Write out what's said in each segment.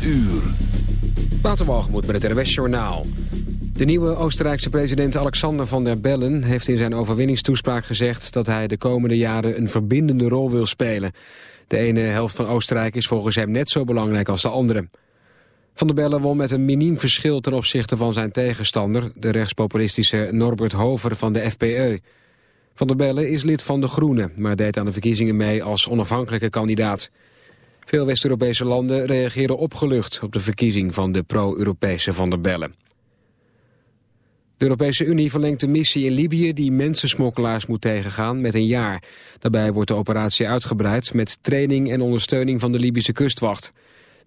8 uur. Met het RWS Journaal. De nieuwe Oostenrijkse president Alexander van der Bellen heeft in zijn overwinningstoespraak gezegd dat hij de komende jaren een verbindende rol wil spelen. De ene helft van Oostenrijk is volgens hem net zo belangrijk als de andere. Van der Bellen won met een miniem verschil ten opzichte van zijn tegenstander, de rechtspopulistische Norbert Hover van de FPE. Van der Bellen is lid van de Groenen, maar deed aan de verkiezingen mee als onafhankelijke kandidaat. Veel West-Europese landen reageren opgelucht op de verkiezing van de pro-Europese Van der Bellen. De Europese Unie verlengt de missie in Libië die mensensmokkelaars moet tegengaan met een jaar. Daarbij wordt de operatie uitgebreid met training en ondersteuning van de Libische kustwacht.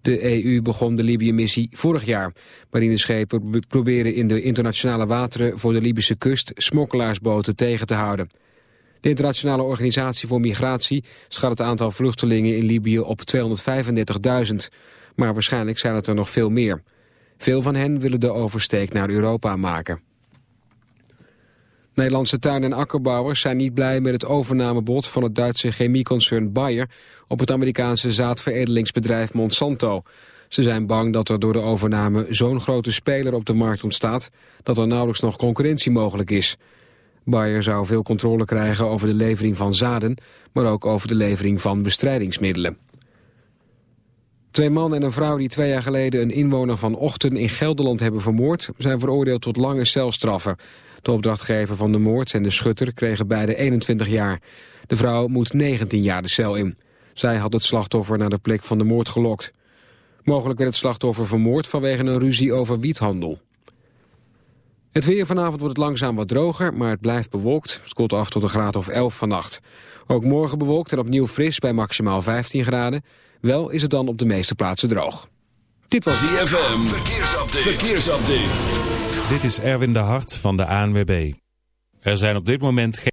De EU begon de Libië-missie vorig jaar. Marineschepen proberen in de internationale wateren voor de Libische kust smokkelaarsboten tegen te houden. De Internationale Organisatie voor Migratie schat het aantal vluchtelingen in Libië op 235.000. Maar waarschijnlijk zijn het er nog veel meer. Veel van hen willen de oversteek naar Europa maken. Nederlandse tuin- en akkerbouwers zijn niet blij met het overnamebod van het Duitse chemieconcern Bayer op het Amerikaanse zaadveredelingsbedrijf Monsanto. Ze zijn bang dat er door de overname zo'n grote speler op de markt ontstaat dat er nauwelijks nog concurrentie mogelijk is. Bayer zou veel controle krijgen over de levering van zaden, maar ook over de levering van bestrijdingsmiddelen. Twee man en een vrouw die twee jaar geleden een inwoner van Ochten in Gelderland hebben vermoord, zijn veroordeeld tot lange celstraffen. De opdrachtgever van de moord en de schutter kregen beide 21 jaar. De vrouw moet 19 jaar de cel in. Zij had het slachtoffer naar de plek van de moord gelokt. Mogelijk werd het slachtoffer vermoord vanwege een ruzie over wiethandel. Het weer vanavond wordt het langzaam wat droger, maar het blijft bewolkt. Het koelt af tot een graad of 11 vannacht. Ook morgen bewolkt en opnieuw fris bij maximaal 15 graden. Wel is het dan op de meeste plaatsen droog. Dit was ZFM. Verkeersupdate. Verkeersupdate. Dit is Erwin de Hart van de ANWB. Er zijn op dit moment geen...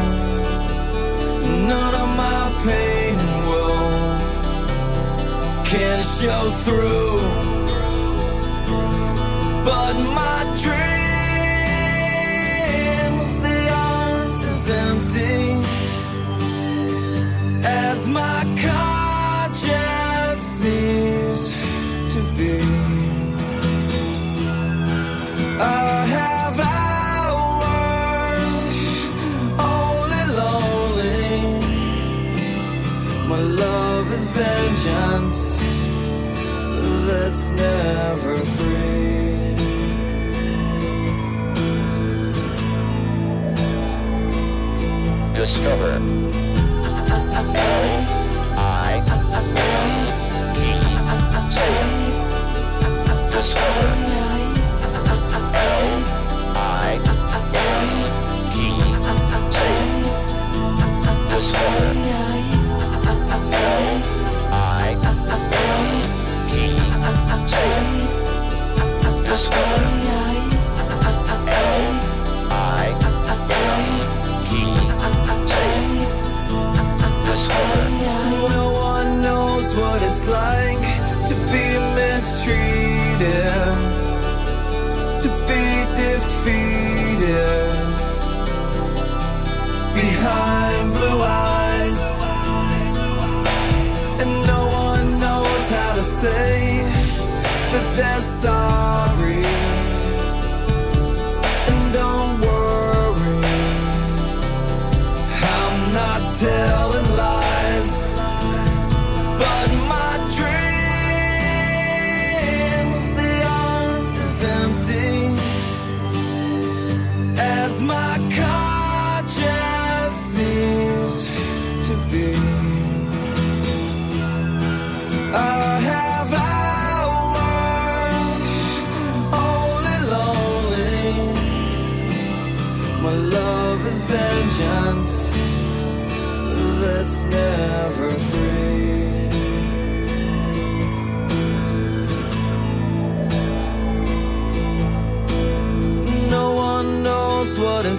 pain and woe can show through. But my dreams, they aren't as empty as my conscience seems to be. that's never free.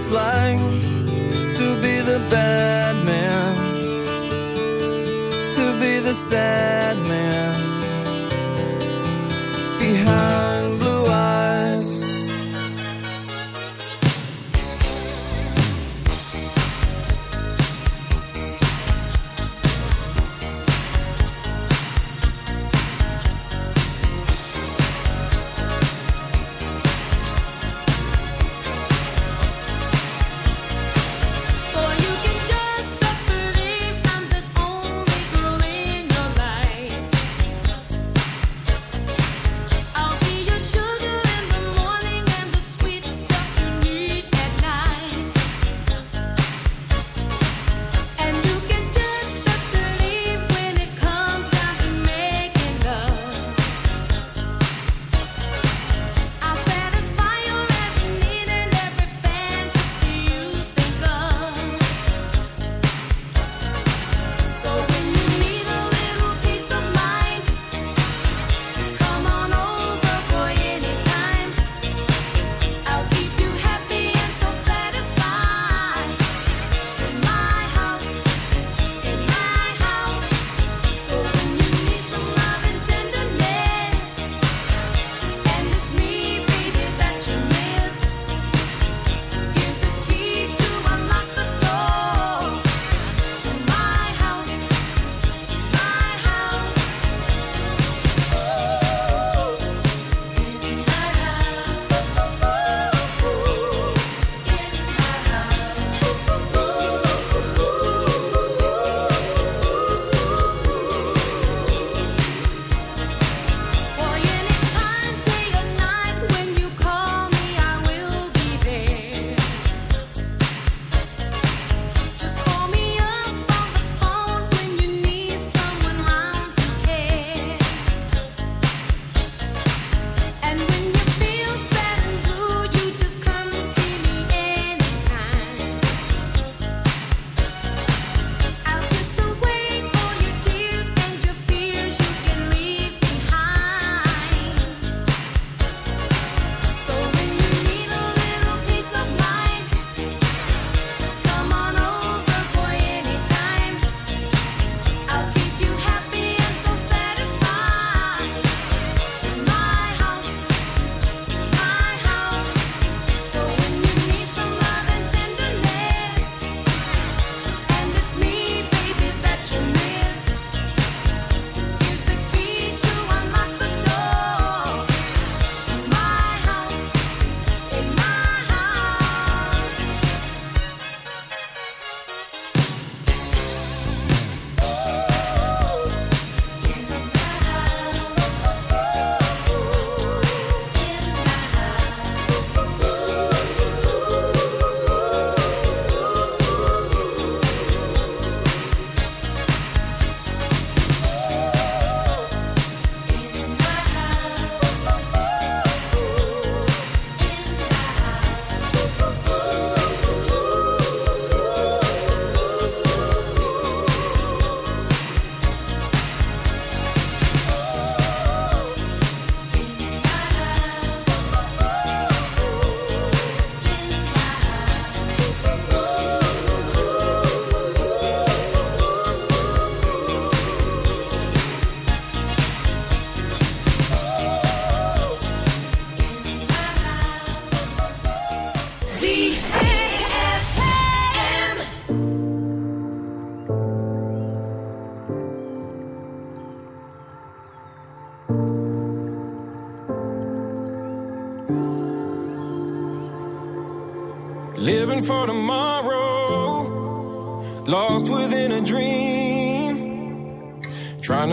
slang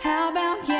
How about you?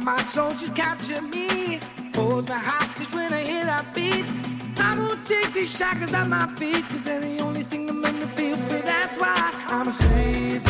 my soldiers capture me. Hold me hostage when I hear that beat. I won't take these shackles off my feet, cause they're the only thing that make me feel free. That's why I'm a slave.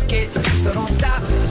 so don't stop.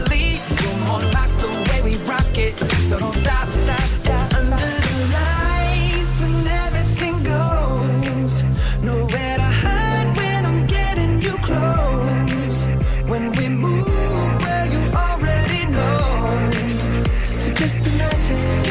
Just imagine.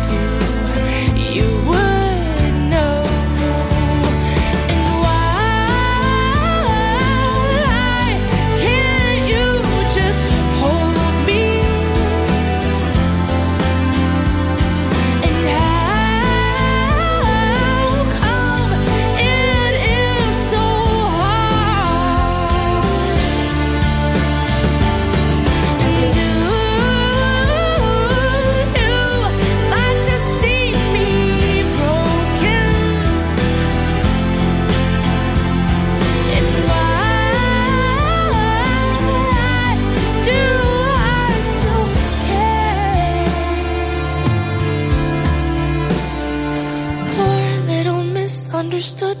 Stood.